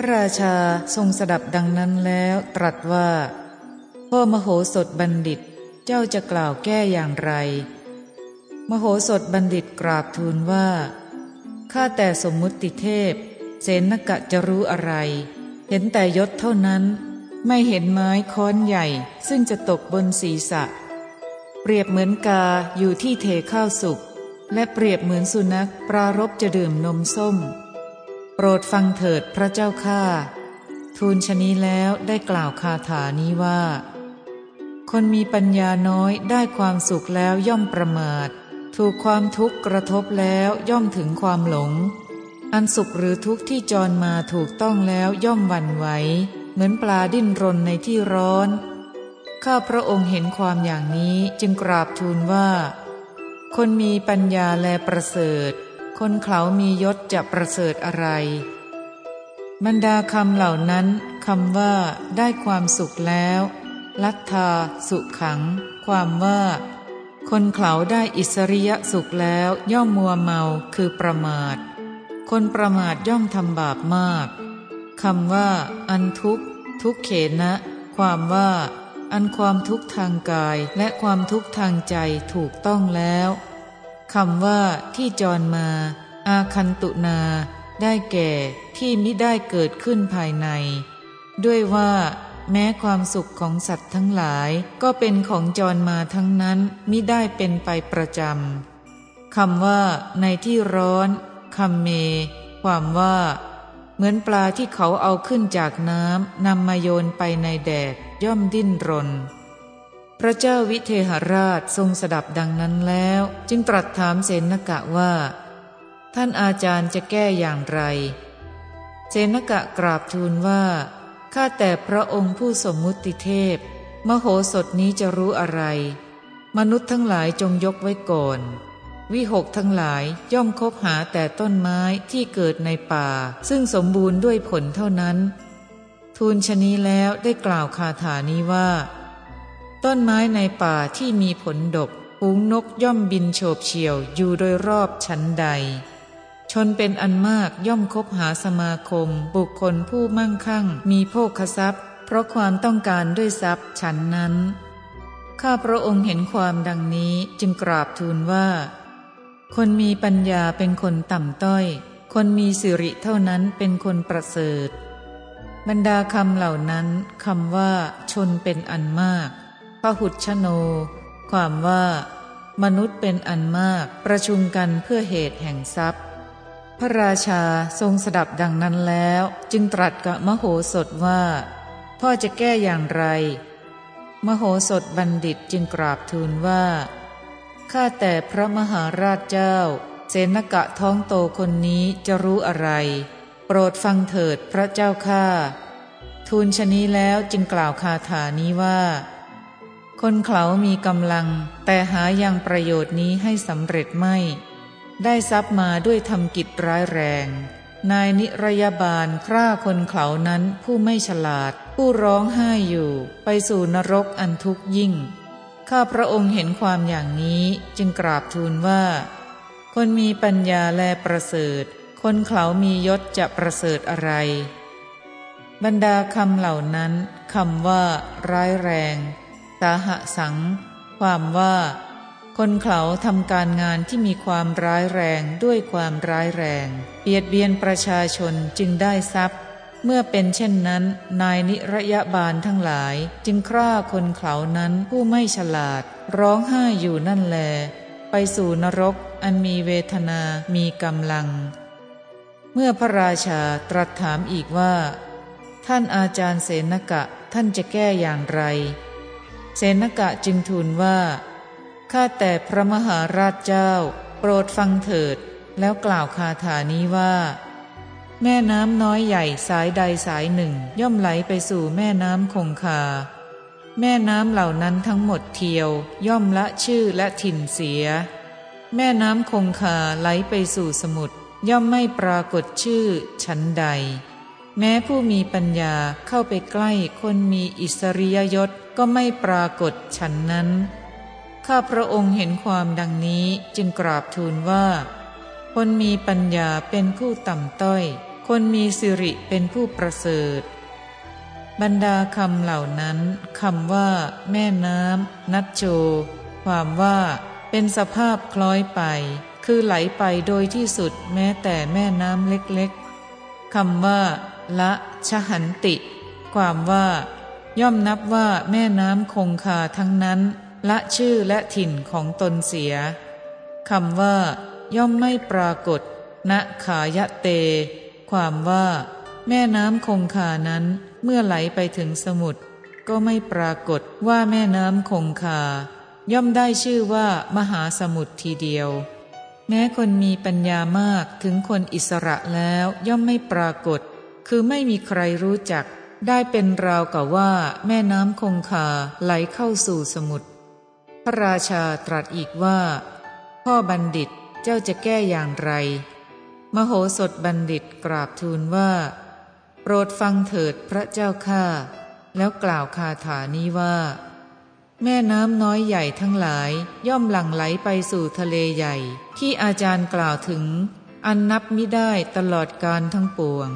ระราชาทรงสดับดังนั้นแล้วตรัสว่า พ่อมโหสถบัณฑิตเจ้าจะกล่าวแก้อย่างไร มโหสถบัณฑิตกราบทูลว่า ข้าแต่สมมุติเทพ เสนกะจะรู้อะไร เห็นแต่ยศเท่านั้น ไม่เห็นไม้ค้อนใหญ่ซึ่งจะตกบนศีรษะ เปรียบเหมือนกาอยู่ที่เทข้าวสุก และเปรียบเหมือนสุนัขปรารบจะดื่มนมส้ม รดฟังเถิดพระเจ้าข้าทูลชนี้แล้วได้กล่าวคาถานี้ว่า คนมีปัญญาน้อยได้ความสุขแล้วย่อมประมาท ถูกความทุกข์กระทบแล้วย่อมถึงความหลง อันสุขหรือทุกข์ที่จรมาถูกต้องแล้วย่อมวันไหว เหมือนปลาดิ้นรนในที่ร้อน ข้าพระองค์เห็นความอย่างนี้จึงกราบทูลว่า คนมีปัญญาแลประเสริฐ คนเขามียศจะประเสริฐอะไร บรรดาคำเหล่านั้นคำว่า ได้ความสุขแล้ว ลัทธา สุขขัง ความว่า คนเขาได้อิสริยสุขแล้วย่อมมัวเมาคือประมาท คนประมาทย่อมทำบาปมากคำว่า อันทุกทุกเขนะ ความว่า อันความทุกข์ทางกายและความทุกข์ทางใจถูกต้องแล้ว คำว่าที่จรมา อาคันตุนา ได้แก่ที่มิได้เกิดขึ้นภายใน ด้วยว่าแม้ความสุขของสัตว์ทั้งหลายก็เป็นของจรมาทั้งนั้นมิได้เป็นไปประจำคำว่าในที่ร้อนคำเม ความว่า เหมือนปลาที่เขาเอาขึ้นจากน้ำนำมาโยนไปในแดดย่อมดิ้นรน พระเจ้าวิเทหราชทรงสดับดังนั้นแล้ว จึงตรัสถามเสนกะว่า ท่านอาจารย์จะแก้อย่างไร เสนกะกราบทูลว่าข้าแต่พระองค์ผู้สมมุติเทพ มโหสถนี้จะรู้อะไร มนุษย์ทั้งหลายจงยกไว้ก่อน วิหกทั้งหลายย่อมคบหาแต่ต้นไม้ที่เกิดในป่า ซึ่งสมบูรณ์ด้วยผลเท่านั้น ทูลชนี้แล้วได้กล่าวคาถานี้ว่า ต้นไม้ในป่าที่มีผลดกฝูงนกย่อมบินโฉบเฉี่ยวอยู่โดยรอบชั้นใด ชนเป็นอันมากย่อมคบหาสมาคม บุคคลผู้มั่งคั่ง มีโภคทรัพย์ เพราะความต้องการด้วยทรัพย์ฉันนั้น ข้าพระองค์เห็นความดังนี้จึงกราบทูลว่า คนมีปัญญาเป็นคนต่ำต้อย คนมีสิริเท่านั้นเป็นคนประเสริฐ บรรดาคำเหล่านั้นคำว่าชนเป็นอันมาก พหุชโน ความว่า มนุษย์เป็นอันมากประชุมกันเพื่อเหตุแห่งทรัพย์ พระราชาทรงสดับดังนั้นแล้ว จึงตรัสกับมโหสถว่า พ่อจะแก้อย่างไร มโหสถบัณฑิตจึงกราบทูลว่า ข้าแต่พระมหาราชเจ้า เสนกะท้องโตคนนี้จะรู้อะไร โปรดฟังเถิดพระเจ้าข้าทูลชนี้แล้วจึงกล่าวคาถานี้ว่า คนเขามีกำลัง แต่หายังประโยชน์นี้ให้สำเร็จไม่ ได้ทรัพย์มาด้วยทำกิจร้ายแรง นายนิรยาบาลคร่าคนเขานั้นผู้ไม่ฉลาด ผู้ร้องไห้อยู่ไปสู่นรกอันทุกข์ยิ่ง ข้าพระองค์เห็นความอย่างนี้จึงกราบทูลว่า คนมีปัญญาแลประเสริฐ คนเขามียศจะประเสริฐอะไรบรรดาคำเหล่านั้นคำว่า ร้ายแรง สาหะสัง ความว่า คนเขาทำการงานที่มีความร้ายแรงด้วยความร้ายแรงเบียดเบียนประชาชนจึงได้ทรัพย์ เมื่อเป็นเช่นนั้น นายนิรยบาลทั้งหลาย จึงคร่าคนเขานั้นผู้ไม่ฉลาด ร้องไห้อยู่นั่นแล ไปสู่นรกอันมีเวทนา มีกำลัง เมื่อพระราชาตรัสถามอีกว่า ท่านอาจารย์เสนกะท่านจะแก้อย่างไร เสนกะจึงทูลว่า ข้าแต่พระมหาราชเจ้า โปรดฟังเถิด แล้วกล่าวคาถานี้ว่า แม่น้ำน้อยใหญ่สายใดสายหนึ่ง ย่อมไหลไปสู่แม่น้ำคงคา แม่น้ำเหล่านั้นทั้งหมดเทียว ย่อมละชื่อและถิ่นเสีย แม่น้ำคงคาไหลไปสู่สมุทรย่อมไม่ปรากฏชื่อชั้นใด แม้ผู้มีปัญญาเข้าไปใกล้คนมีอิสริยยศ ก็ไม่ปรากฏฉันนั้น ข้าพระองค์เห็นความดังนี้จึงกราบทูลว่า คนมีปัญญาเป็นผู้ต่ำต้อยคคนมีสิริเป็นผู้ประเสริฐ บรรดาคำเหล่านั้นคำว่า แม่น้ำนัดโจความว่า เป็นสภาพคล้อยไป คือไหลไปโดยที่สุดแม้แต่แม่น้ำเล็กๆคำว่า ละชหันติ ความว่า ย่อมนับว่าแม่น้ำคงคาทั้งนั้น ละชื่อและถิ่นของตนเสียคำว่า ย่อมไม่ปรากฏณขายะเต ความว่า แม่น้ำคงคานั้นเมื่อไหลไปถึงสมุทรก็ไม่ปรากฏว่าแม่น้ำคงคา ย่อมได้ชื่อว่ามหาสมุทรทีเดียว แม้คนมีปัญญามากถึงคนอิสระแล้วย่อมไม่ปรากฏ คือไม่มีใครรู้จัก ได้เป็นราวกับว่าแม่น้ำคงคาไหลเข้าสู่สมุทร พระราชาตรัสอีกว่า พ่อบัณฑิตเจ้าจะแก้อย่างไร มโหสถบัณฑิตกราบทูลว่า โปรดฟังเถิดพระเจ้าข้า แล้วกล่าวคาถานี้ว่า แม่น้ำน้อยใหญ่ทั้งหลายย่อมหลั่งไหลไปสู่ทะเลใหญ่ ที่อาจารย์กล่าวถึง อันนับมิได้ตลอดการทั้งปวง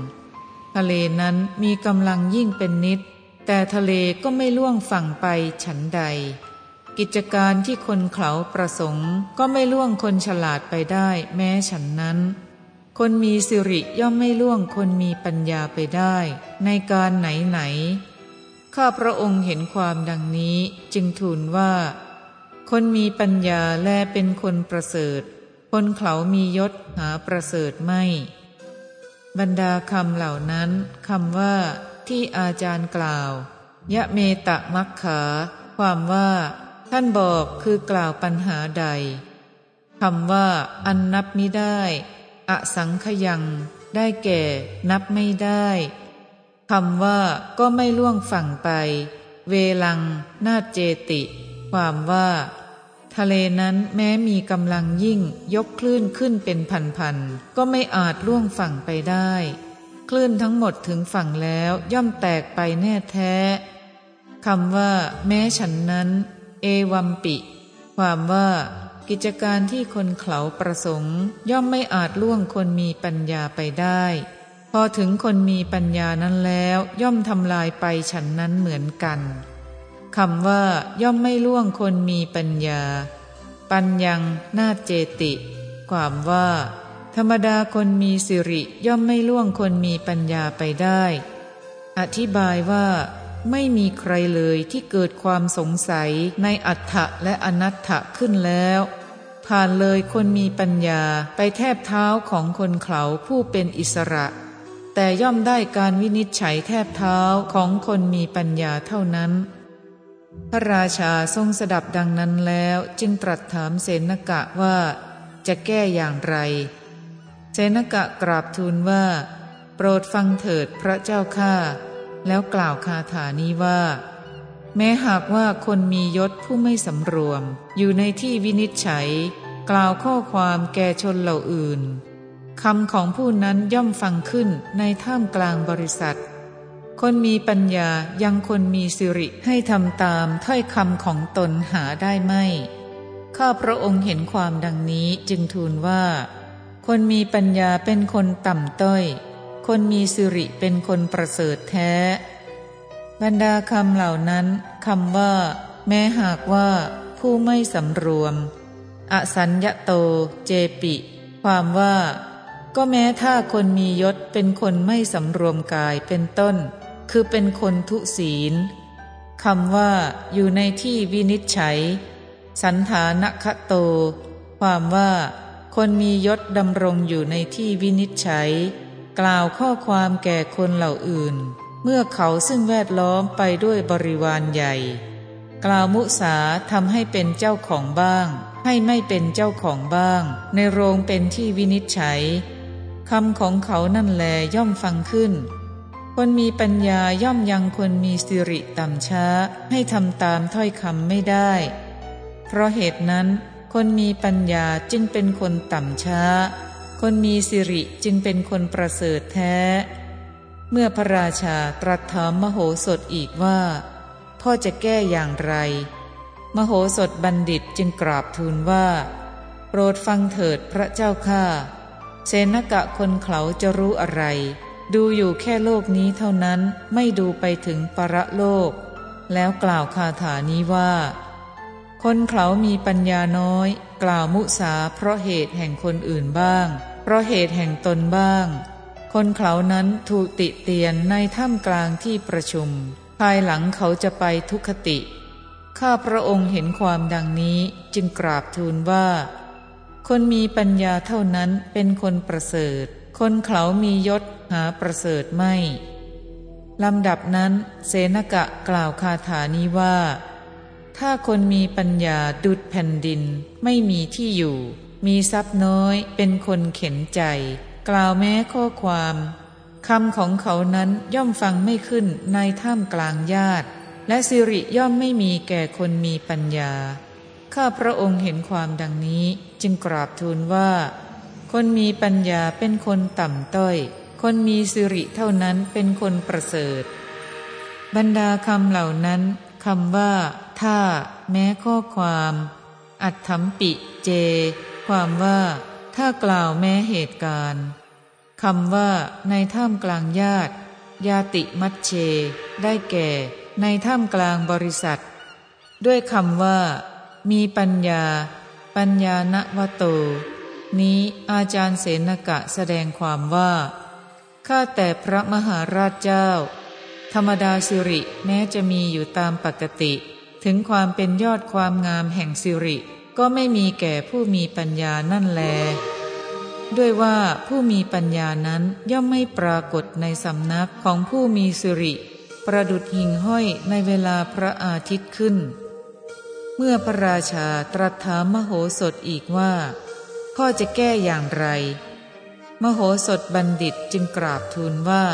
ทะเลนั้นมีกำลังยิ่งเป็นนิด แต่ทะเลก็ไม่ล่วงฝั่งไปฉันใด กิจการที่คนเขาประสงค์ ก็ไม่ล่วงคนฉลาดไปได้แม้ฉันนั้น คนมีสิริย่อมไม่ล่วงคนมีปัญญาไปได้ ในการไหนไหนข้าพระองค์เห็นความดังนี้จึงทูลว่า คนมีปัญญาแลเป็นคนประเสริฐ คนเขามียศหาประเสริฐไม่ บรรดาคำเหล่านั้นคำว่า ที่อาจารย์กล่าว ยะเมตะมักขา ความว่า ท่านบอกคือกล่าวปัญหาใดคำว่า อันนับมิได้อสังขยัง ได้แก่ นับไม่ได้คำว่า ก็ไม่ล่วงฝั่งไป เวลัง นาเจติ ความว่า ทะเลนั้นแม้มีกำลังยิ่งยกคลื่นขึ้นเป็นพันๆก็ไม่อาจล่วงฝั่งไปได้ คลื่นทั้งหมดถึงฝั่งแล้วย่อมแตกไปแน่แท้คำว่า แม้ฉันนั้น เอวัมปิ ความว่า กิจการที่คนเขาประสงค์ ย่อมไม่อาจล่วงคนมีปัญญาไปได้ พอถึงคนมีปัญญานั้นแล้ว ย่อมทำลายไปฉันนั้นเหมือนกัน คำว่าย่อมไม่ล่วงคนมีปัญญา ปัญญังนาเจติ ความว่า ธรรมดาคนมีสิริย่อมไม่ล่วงคนมีปัญญาไปได้ อธิบายว่า ไม่มีใครเลยที่เกิดความสงสัยในอัฏฐะและอนัตถะขึ้นแล้ว ผ่านเลยคนมีปัญญาไปแทบเท้าของคนเขาผู้เป็นอิสระ แต่ย่อมได้การวินิจฉัยแทบเท้าของคนมีปัญญาเท่านั้น พระราชาทรงสดับดังนั้นแล้วจึงตรัสถามเสนกะว่าจะแก้อย่างไร เสนกะกราบทูลว่า โปรดฟังเถิดพระเจ้าข้าแล้วกล่าวคาถานี้ว่า แม้หากว่าคนมียศผู้ไม่สำรวม อยู่ในที่วินิจฉัย กล่าวข้อความแก่ชนเหล่าอื่นคำของผู้นั้นย่อมฟังขึ้นในท่ามกลางบริษัท คนมีปัญญายังคนมีสิริให้ทำตามถ้อยคำของตนหาได้ไม่ ข้าพระองค์เห็นความดังนี้จึงทูลว่า คนมีปัญญาเป็นคนต่ำต้อย คนมีสิริเป็นคนประเสริฐแท้ บรรดาคำเหล่านั้นคำว่า แม้หากว่า ผู้ไม่สำรวม อสัญญโต เจปิ ความว่า ก็แม้ถ้าคนมียศเป็นคนไม่สำรวมกายเป็นต้น คือเป็นคนทุศีลคำว่าอยู่ในที่วินิจฉัย สันฐานคโต ความว่า คนมียศดำรงอยู่ในที่วินิจฉัย กล่าวข้อความแก่คนเหล่าอื่น เมื่อเขาซึ่งแวดล้อมไปด้วยบริวารใหญ่ กล่าวมุสาทำให้เป็นเจ้าของบ้าง ให้ไม่เป็นเจ้าของบ้าง ในโรงเป็นที่วินิจฉัยคำของเขานั่นแลย่อมฟังขึ้น คนมีปัญญาย่อมยังคนมีสิริต่ำช้าให้ทำตามถ้อยคำไม่ได้ เพราะเหตุนั้น คนมีปัญญาจึงเป็นคนต่ำช้า คนมีสิริจึงเป็นคนประเสริฐแท้ เมื่อพระราชาตรัสถามมโหสถอีกว่า พ่อจะแก้อย่างไร มโหสถบัณฑิตจึงกราบทูลว่า โปรดฟังเถิดพระเจ้าข้าเสนกะคนเขาจะรู้อะไร ดูอยู่แค่โลกนี้เท่านั้นไม่ดูไปถึงปรโลก แล้วกล่าวคาถานี้ว่า คนเขามีปัญญาน้อย กล่าวมุสาเพราะเหตุแห่งคนอื่นบ้าง เพราะเหตุแห่งตนบ้าง คนเขานั้นถูกติเตียนในถ้ำกลางที่ประชุม ภายหลังเขาจะไปทุคติ ข้าพระองค์เห็นความดังนี้จึงกราบทูลว่า คนมีปัญญาเท่านั้นเป็นคนประเสริฐ คนเขามียศ หาประเสริฐไม่ ลำดับนั้นเสนกะกล่าวคาถานี้ว่า ถ้าคนมีปัญญาดุดแผ่นดินไม่มีที่อยู่ มีทรัพย์น้อยเป็นคนเข็นใจ กล่าวแม้ข้อความคำของเขานั้นย่อมฟังไม่ขึ้นในถ้ำกลางญาติ และสิริย่อมไม่มีแก่คนมีปัญญา ข้าพระองค์เห็นความดังนี้จึงกราบทูลว่า คนมีปัญญาเป็นคนต่ำต้อย คนมีสิริเท่านั้นเป็นคนประเสริฐ บรรดาคำเหล่านั้นคำว่า ถ้า แม้ข้อความ อัดถมปิเจ ความว่า ถ้ากล่าวแม้เหตุการณ์คำว่า ในท่ามกลางญาติ ยาติมัชเช ได้แก่ ในท่ามกลางบริษัท ด้วยคำว่า มีปัญญา ปัญญาณวโต นี้อาจารย์เสนกะแสดงความว่า ข้าแต่พระมหาราชเจ้า ธรรมดาสิริแม้จะมีอยู่ตามปกติ ถึงความเป็นยอดความงามแห่งสิริก็ไม่มีแก่ผู้มีปัญญานั่นแล ด้วยว่าผู้มีปัญญานั้นย่อมไม่ปรากฏในสำนักของผู้มีสิริ ประดุดหิ่งห้อยในเวลาพระอาทิตย์ขึ้น เมื่อพระราชาตรัสถามมโหสถอีกว่าพ่อจะแก้อย่างไร มโหสถบัณฑิตจึงกราบทูลว่า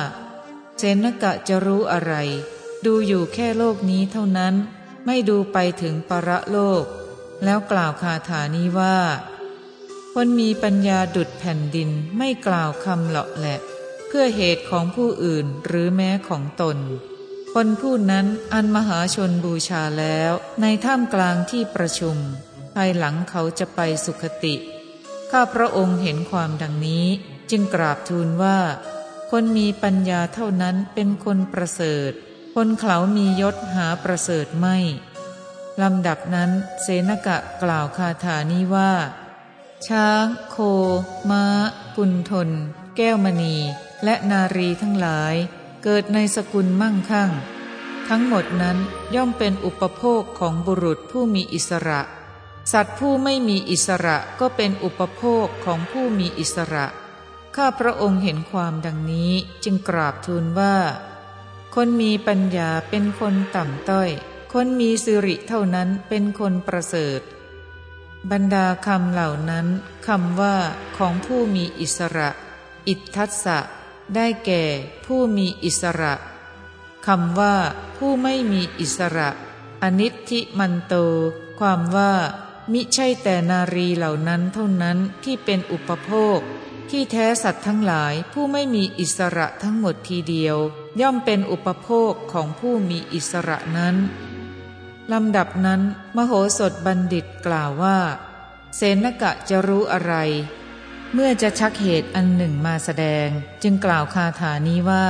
เสนกะจะรู้อะไร ดูอยู่แค่โลกนี้เท่านั้น ไม่ดูไปถึงปรโลก แล้วกล่าวคาถานี้ว่า คนมีปัญญาดุดแผ่นดินไม่กล่าวคำเหลาะแหละ เพื่อเหตุของผู้อื่นหรือแม้ของตน คนผู้นั้นอันมหาชนบูชาแล้วในท่ามกลางที่ประชุม ภายหลังเขาจะไปสุขติ ข้าพระองค์เห็นความดังนี้ จึงกราบทูลว่า คนมีปัญญาเท่านั้นเป็นคนประเสริฐ คนเขามียศหาประเสริฐไม่ลำดับนั้นเสนกะกล่าวคาถานี้ว่า ช้าง โค ม้า ปุนทน แก้วมณี และนารีทั้งหลาย เกิดในสกุลมั่งคั่ง ทั้งหมดนั้นย่อมเป็นอุปโภคของบุรุษผู้มีอิสระ สัตว์ผู้ไม่มีอิสระก็เป็นอุปโภคของผู้มีอิสระ ข้าพระองค์เห็นความดังนี้จึงกราบทูลว่า คนมีปัญญาเป็นคนต่ำต้อย คนมีสิริเท่านั้นเป็นคนประเสริฐ บรรดาคำเหล่านั้นคำว่าของผู้มีอิสระ อิทธัสสะได้แก่ผู้มีอิสระคำว่าผู้ไม่มีอิสระ อนิธิมันโต ความว่า มิใช่แต่นารีเหล่านั้นเท่านั้นที่เป็นอุปโภค ที่แท้สัตว์ทั้งหลายผู้ไม่มีอิสระทั้งหมดทีเดียว ย่อมเป็นอุปโภคของผู้มีอิสระนั้นลำดับนั้น มโหสถบัณฑิตกล่าวว่า เสนกะจะรู้อะไร เมื่อจะชักเหตุอันหนึ่งมาแสดง จึงกล่าวคาถานี้ว่า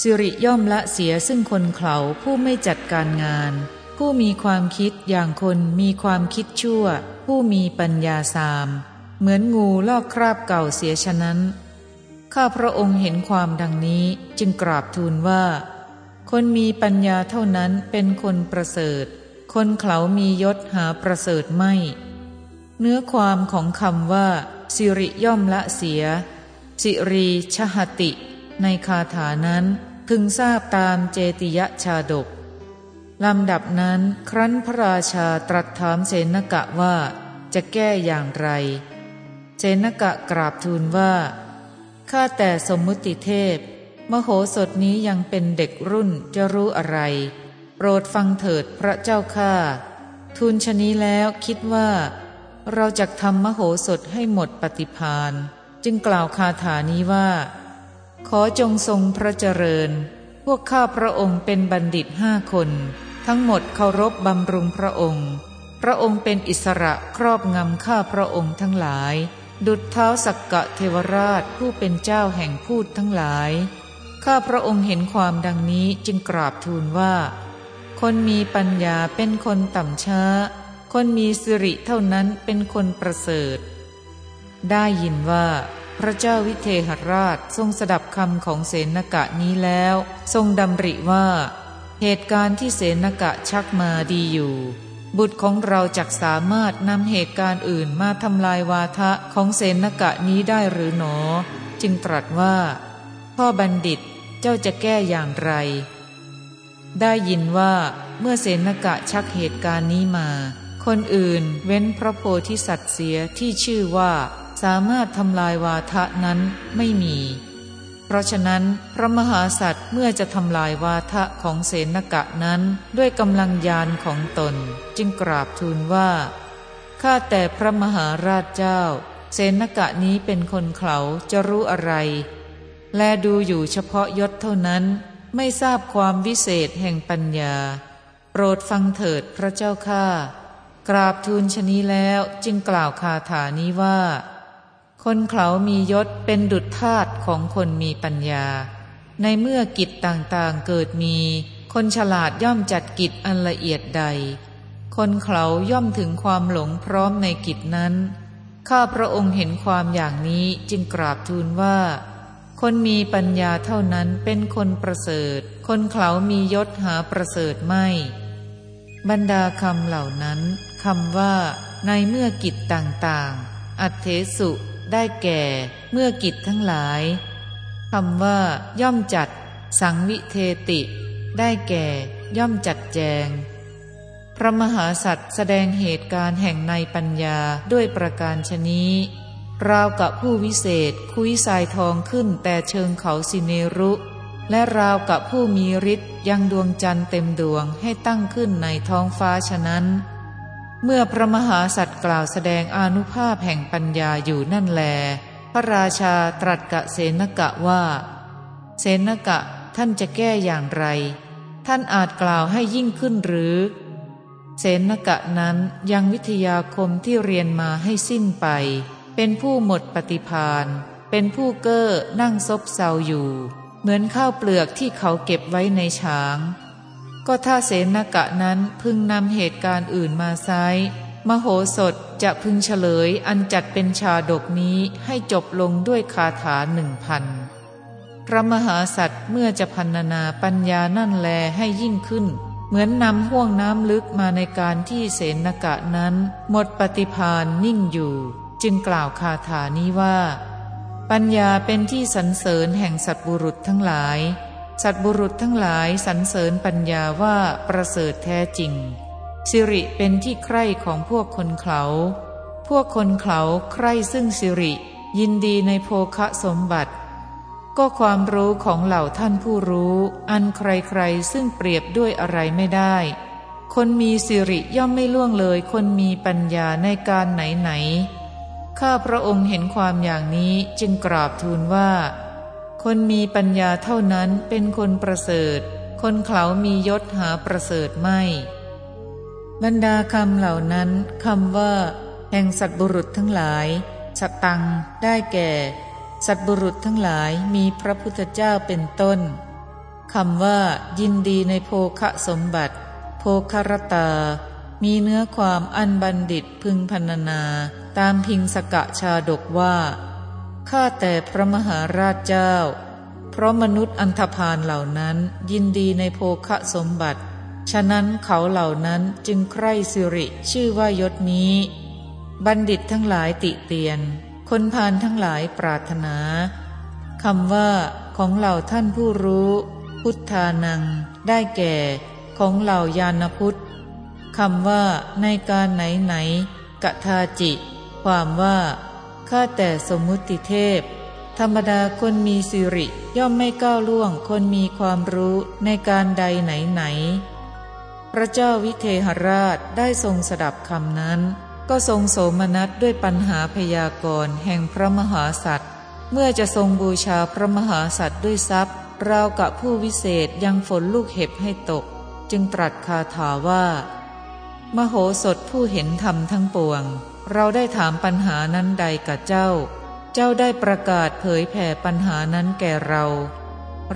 สิริย่อมละเสียซึ่งคนเขาผู้ไม่จัดการงาน ผู้มีความคิดอย่างคนมีความคิดชั่ว ผู้มีปัญญาสาม เหมือนงูลอกคราบเก่าเสียฉะนั้น ข้าพระองค์เห็นความดังนี้จึงกราบทูลว่า คนมีปัญญาเท่านั้นเป็นคนประเสริฐ คนเขามียศหาประเสริฐไม่ เนื้อความของคำว่า สิริย่อมละเสีย สิรีชหติ ในคาถานั้นพึงทราบตามเจติยชาดก ลำดับนั้นครั้นพระราชาตรัสถามเสนกะว่าจะแก้อย่างไร เสนกะกราบทูลว่าข้าแต่สมมุติเทพ มโหสถนี้ยังเป็นเด็กรุ่นจะรู้อะไร โปรดฟังเถิดพระเจ้าข้าทูลชนี้แล้วคิดว่า เราจะทำมโหสถให้หมดปฏิพานจึงกล่าวคาถานี้ว่า ขอจงทรงพระเจริญ พวกข้าพระองค์เป็นบัณฑิตห้าคน ทั้งหมดเคารพบำรุงพระองค์ พระองค์เป็นอิสระครอบงำข้าพระองค์ทั้งหลาย ดุจเท้าสักกะเทวราชผู้เป็นเจ้าแห่งพูดทั้งหลาย ข้าพระองค์เห็นความดังนี้จึงกราบทูลว่า คนมีปัญญาเป็นคนต่ำช้า คนมีสิริเท่านั้นเป็นคนประเสริฐ ได้ยินว่าพระเจ้าวิเทหราชทรงสดับคำของเสนกะนี้แล้ว ทรงดำริว่า เหตุการณ์ที่เสนกะชักมาดีอยู่ บุตรของเราจักสามารถนำเหตุการณ์อื่นมาทำลายวาทะของเสนกะนี้ได้หรือหนอ จึงตรัสว่า พ่อบัณฑิตเจ้าจะแก้อย่างไร ได้ยินว่าเมื่อเสนกะชักเหตุการณ์นี้มา คนอื่นเว้นพระโพธิสัตว์เสียที่ชื่อว่า สามารถทำลายวาทะนั้นไม่มี เพราะฉะนั้นพระมหาสัตว์เมื่อจะทำลายวาทะของเสนกะนั้นด้วยกำลังยานของตน จึงกราบทูลว่าข้าแต่พระมหาราชเจ้า เสนกะนี้เป็นคนเขาจะรู้อะไร และดูอยู่เฉพาะยศเท่านั้น ไม่ทราบความวิเศษแห่งปัญญา โปรดฟังเถิดพระเจ้าข้ากราบทูลชนี้แล้วจึงกล่าวคาถานี้ว่า คนเขามียศเป็นดุจธาตุของคนมีปัญญา ในเมื่อกิจต่างๆเกิดมี คนฉลาดย่อมจัดกิจอันละเอียดใด คนเขาย่อมถึงความหลงพร้อมในกิจนั้น ข้าพระองค์เห็นความอย่างนี้จึงกราบทูลว่า คนมีปัญญาเท่านั้นเป็นคนประเสริฐ คนเขามียศหาประเสริฐไม่ บรรดาคำเหล่านั้นคำว่า ในเมื่อกิจต่างๆ อัตเทสุ ได้แก่เมื่อกิจทั้งหลายคำว่า ย่อมจัด สังวิเทติ ได้แก่ย่อมจัดแจง พระมหาสัตว์แสดงเหตุการณ์แห่งในปัญญาด้วยประการชนี้ ราวกับผู้วิเศษคุยสายทองขึ้นแต่เชิงเขาสิเนรุ และราวกับผู้มีฤทธิ์ยังดวงจันทร์เต็มดวงให้ตั้งขึ้นในท้องฟ้าฉะนั้น เมื่อพระมหาสัตว์กล่าวแสดงอนุภาพแห่งปัญญาอยู่นั่นแล พระราชาตรัสกะเสนกะว่า เสนกะท่านจะแก้อย่างไร ท่านอาจกล่าวให้ยิ่งขึ้นหรือ เสนกะนั้นยังวิทยาคมที่เรียนมาให้สิ้นไป เป็นผู้หมดปฏิพานเป็นผู้เก้อนั่งซบเซาอยู่ เหมือนข้าวเปลือกที่เขาเก็บไว้ในช้าง ก็ถ้าเสนกะนั้นพึงนำเหตุการณ์อื่นมาไซมโหสถจะพึงเฉลยอันจัดเป็นชาดกนี้ให้จบลงด้วยคาถาหนึ่งพันพระมหาสัตว์เมื่อจะพันนาปัญญานั่นแลให้ยิ่งขึ้น เหมือนนำห่วงน้ำลึกมาในการที่เสนกะนั้น หมดปฏิพานนิ่งอยู่ จึงกล่าวคาถานี้ว่า ปัญญาเป็นที่สรรเสริญแห่งสัตบุรุษทั้งหลาย สัตบุรุษทั้งหลายสรรเสริญปัญญาว่าประเสริฐแท้จริง สิริเป็นที่ใคร่ของพวกคนเขาพวกคนเขาใคร่ซึ่งสิริ ยินดีในโภคะสมบัติ ก็ความรู้ของเหล่าท่านผู้รู้ อันใครๆซึ่งเปรียบด้วยอะไรไม่ได้ คนมีสิริย่อมไม่ล่วงเลย คนมีปัญญาในการไหนๆข้าพระองค์เห็นความอย่างนี้จึงกราบทูลว่า คนมีปัญญาเท่านั้นเป็นคนประเสริฐ คนเขามียศหาประเสริฐไม่ บรรดาคำเหล่านั้นคำว่า แห่งสัตบุรุษทั้งหลายสตัง ได้แก่ สัตบุรุษทั้งหลายมีพระพุทธเจ้าเป็นต้นคำว่า ยินดีในโภคสมบัติ โภครตา มีเนื้อความอันบัณฑิตพึงพรรณนา ตามพิงสกะชาดกว่า ข้าแต่พระมหาราชเจ้า เพราะมนุษย์อันธพาลเหล่านั้นยินดีในโภคสมบัติ ฉะนั้นเขาเหล่านั้นจึงใคร่สิริชื่อว่ายศนี้ บัณฑิตทั้งหลายติเตียน คนพาลทั้งหลายปรารถนาคำว่า ของเหล่าท่านผู้รู้ พุทธานัง ได้แก่ ของเหล่ายานพุทธคำว่าในการไหนไหนกะทาจิ ความว่า ข้าแต่สมมุติเทพ ธรรมดาคนมีสิริย่อมไม่ก้าวล่วงคนมีความรู้ในการใดไหนไหน พระเจ้าวิเทหราชได้ทรงสดับคำนั้น ก็ทรงโสมนัสด้วยปัญหาพยากรณ์แห่งพระมหาสัตว์ เมื่อจะทรงบูชาพระมหาสัตว์ด้วยทรัพย์ราวกับผู้วิเศษยังฝนลูกเห็บให้ตก จึงตรัสคาถาว่า มโหสถผู้เห็นธรรมทั้งปวงเราได้ถามปัญหานั้นใดกับเจ้า เจ้าได้ประกาศเผยแผ่ปัญหานั้นแก่เรา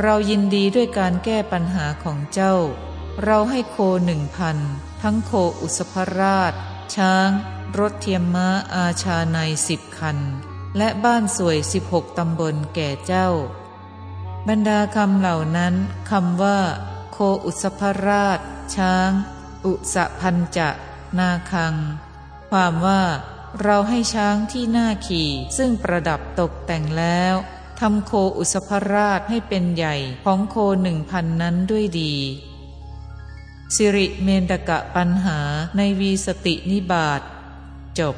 เรายินดีด้วยการแก้ปัญหาของเจ้า เราให้โคหนึ่งพันทั้งโคอุสภราช ช้าง รถเทียมม้าอาชาในสิบคัน และบ้านสวยสิบหกตำบลแก่เจ้า บรรดาคำเหล่านั้นคำว่า โคอุสภราช ช้าง อุสพันจะ นาคัง ความว่าเราให้ช้างที่หน้าขี่ซึ่งประดับตกแต่งแล้วทำโคอุสภราชให้เป็นใหญ่ของโคหนึ่งพันนั้นด้วยดีสิริเมนตกะปัญหาในวีสตินิบาตจบ